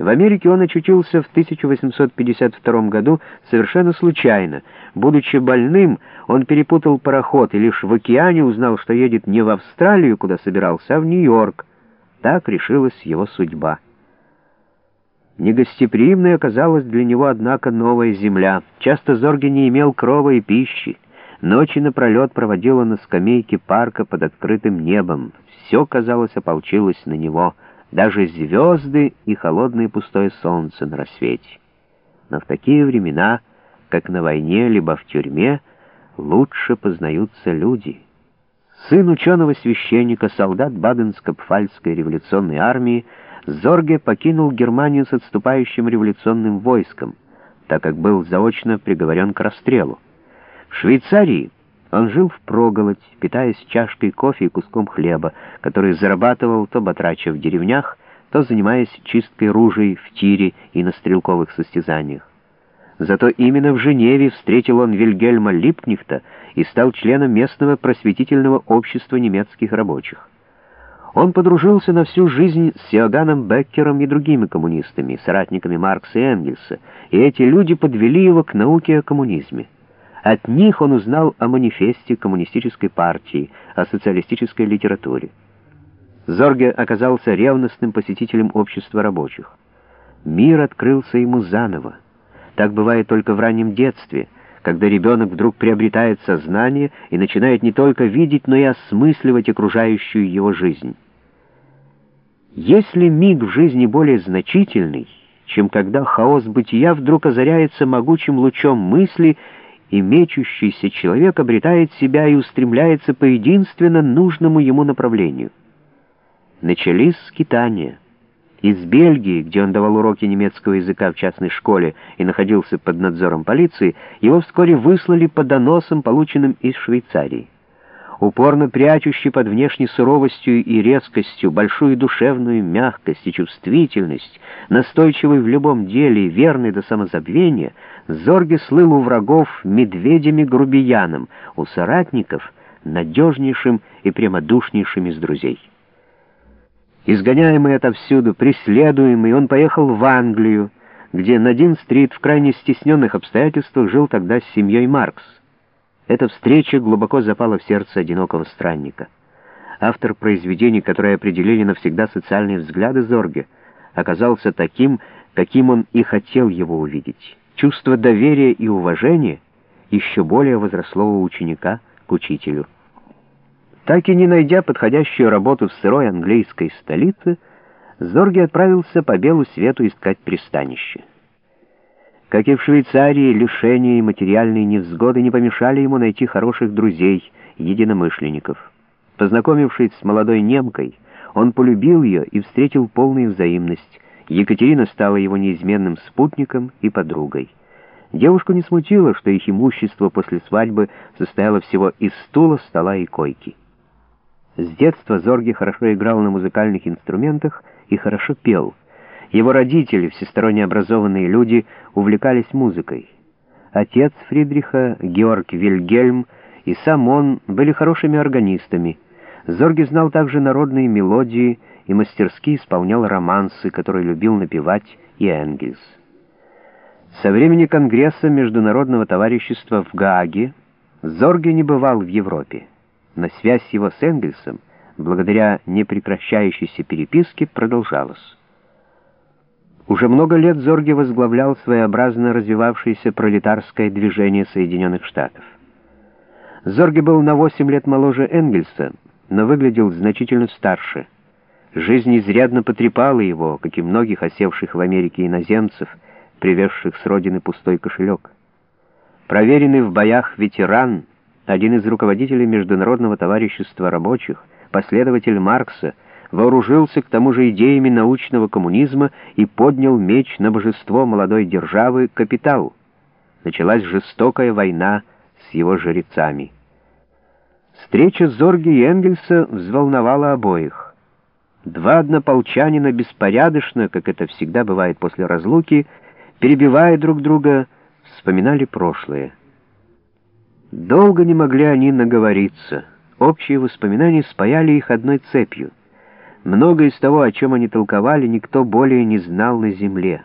В Америке он очутился в 1852 году совершенно случайно. Будучи больным, он перепутал пароход и лишь в океане узнал, что едет не в Австралию, куда собирался, а в Нью-Йорк. Так решилась его судьба. Негостеприимной оказалась для него, однако, новая земля. Часто Зорги не имел крова и пищи. Ночи напролет проводил он на скамейке парка под открытым небом. Все, казалось, ополчилось на него — даже звезды и холодное пустое солнце на рассвете. Но в такие времена, как на войне либо в тюрьме, лучше познаются люди. Сын ученого-священника, солдат Баденско-Пфальцкой революционной армии, Зорге покинул Германию с отступающим революционным войском, так как был заочно приговорен к расстрелу. В Швейцарии он жил в проголодь, питаясь чашкой кофе и куском хлеба, который зарабатывал то батрача в деревнях, то занимаясь чисткой ружей в тире и на стрелковых состязаниях. Зато именно в Женеве встретил он Вильгельма Липкнихта и стал членом местного просветительного общества немецких рабочих. Он подружился на всю жизнь с Иоганном Беккером и другими коммунистами, соратниками Маркса и Энгельса, и эти люди подвели его к науке о коммунизме. От них он узнал о манифесте коммунистической партии, о социалистической литературе. Зорге оказался ревностным посетителем общества рабочих. Мир открылся ему заново. Так бывает только в раннем детстве, когда ребенок вдруг приобретает сознание и начинает не только видеть, но и осмысливать окружающую его жизнь. Если миг в жизни более значительный, чем когда хаос бытия вдруг озаряется могучим лучом мысли и мечущийся человек обретает себя и устремляется по единственно нужному ему направлению. Начались скитания. Из Бельгии, где он давал уроки немецкого языка в частной школе и находился под надзором полиции, его вскоре выслали по доносам, полученным из Швейцарии упорно прячущий под внешней суровостью и резкостью большую душевную мягкость и чувствительность, настойчивый в любом деле и верный до самозабвения, Зорге слыл у врагов медведями-грубияном, у соратников — надежнейшим и прямодушнейшим из друзей. Изгоняемый отовсюду, преследуемый, он поехал в Англию, где на Дин-стрит в крайне стесненных обстоятельствах жил тогда с семьей Маркс. Эта встреча глубоко запала в сердце одинокого странника. Автор произведений, которые определили навсегда социальные взгляды Зорге, оказался таким, каким он и хотел его увидеть. Чувство доверия и уважения еще более возросло у ученика к учителю. Так и не найдя подходящую работу в сырой английской столице, Зорге отправился по белу свету искать пристанище. Как и в Швейцарии, лишения и материальные невзгоды не помешали ему найти хороших друзей, единомышленников. Познакомившись с молодой немкой, он полюбил ее и встретил полную взаимность. Екатерина стала его неизменным спутником и подругой. Девушку не смутило, что их имущество после свадьбы состояло всего из стула, стола и койки. С детства Зорги хорошо играл на музыкальных инструментах и хорошо пел — его родители, всесторонне образованные люди, увлекались музыкой. Отец Фридриха, Георг Вильгельм и сам он были хорошими органистами. Зорги знал также народные мелодии и мастерски исполнял романсы, которые любил напевать и Энгельс. Со времени Конгресса Международного товарищества в Гааге Зорги не бывал в Европе, но связь его с Энгельсом, благодаря непрекращающейся переписке, продолжалась. Уже много лет Зорги возглавлял своеобразно развивавшееся пролетарское движение Соединенных Штатов. Зорги был на 8 лет моложе Энгельса, но выглядел значительно старше. Жизнь изрядно потрепала его, как и многих осевших в Америке иноземцев, привезших с родины пустой кошелек. Проверенный в боях ветеран, один из руководителей Международного товарищества рабочих, последователь Маркса — вооружился к тому же идеями научного коммунизма и поднял меч на божество молодой державы «Капитал». Началась жестокая война с его жрецами. Встреча Зорги и Энгельса взволновала обоих. Два однополчанина беспорядочно, как это всегда бывает после разлуки, перебивая друг друга, вспоминали прошлое. Долго не могли они наговориться. Общие воспоминания спаяли их одной цепью — Многое из того, о чем они толковали, никто более не знал на земле.